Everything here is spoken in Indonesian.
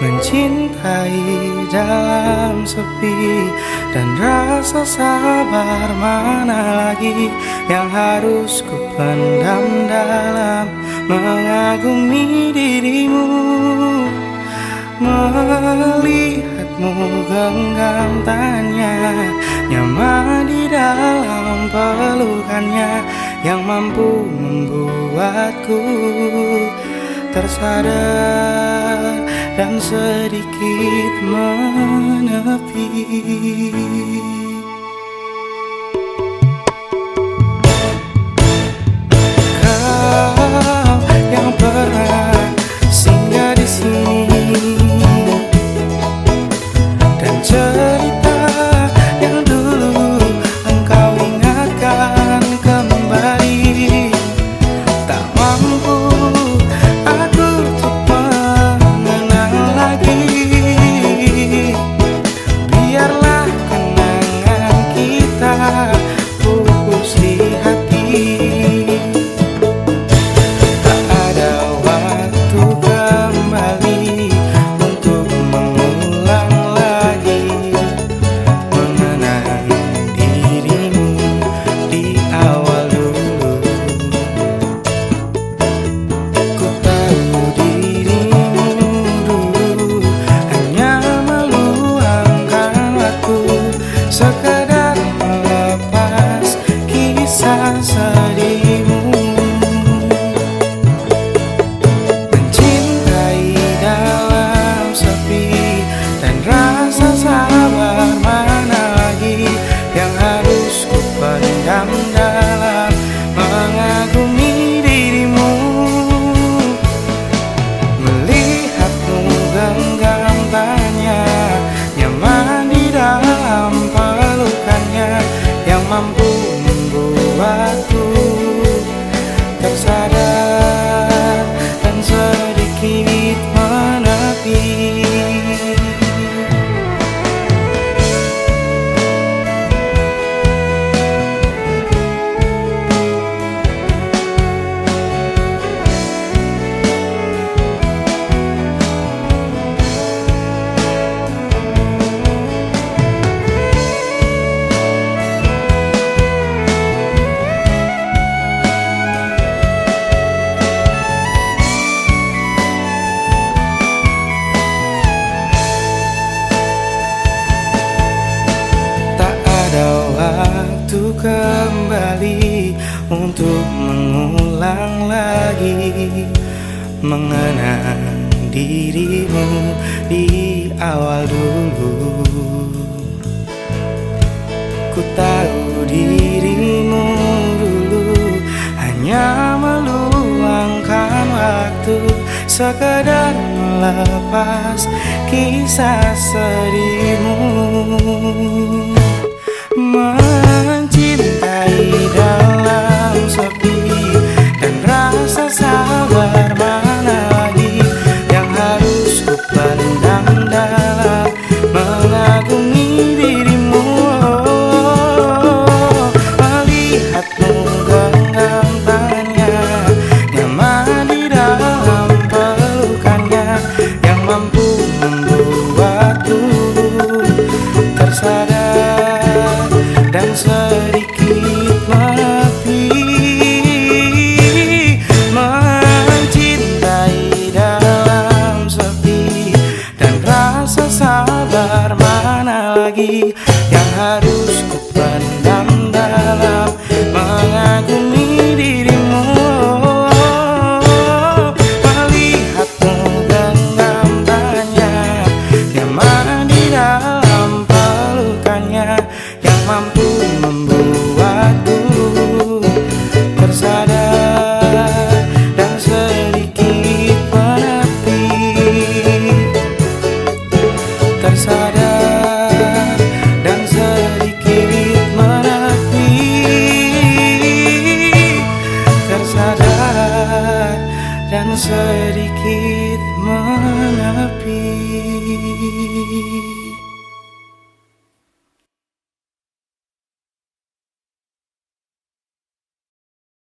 Mencintai dalam sepi Dan rasa sabar mana lagi Yang harus ku pendam dalam Mengagumi dirimu? Melihatmu genggam tanya Nyaman di dalam pelukannya Yang mampu membuatku tersadar dan sedikit menepi. Kembali untuk mengulang lagi mengenang dirimu di awal dulu. Ku tahu dirimu dulu hanya meluangkan waktu sekedar melepas kisah sedihmu. Lagi yang harus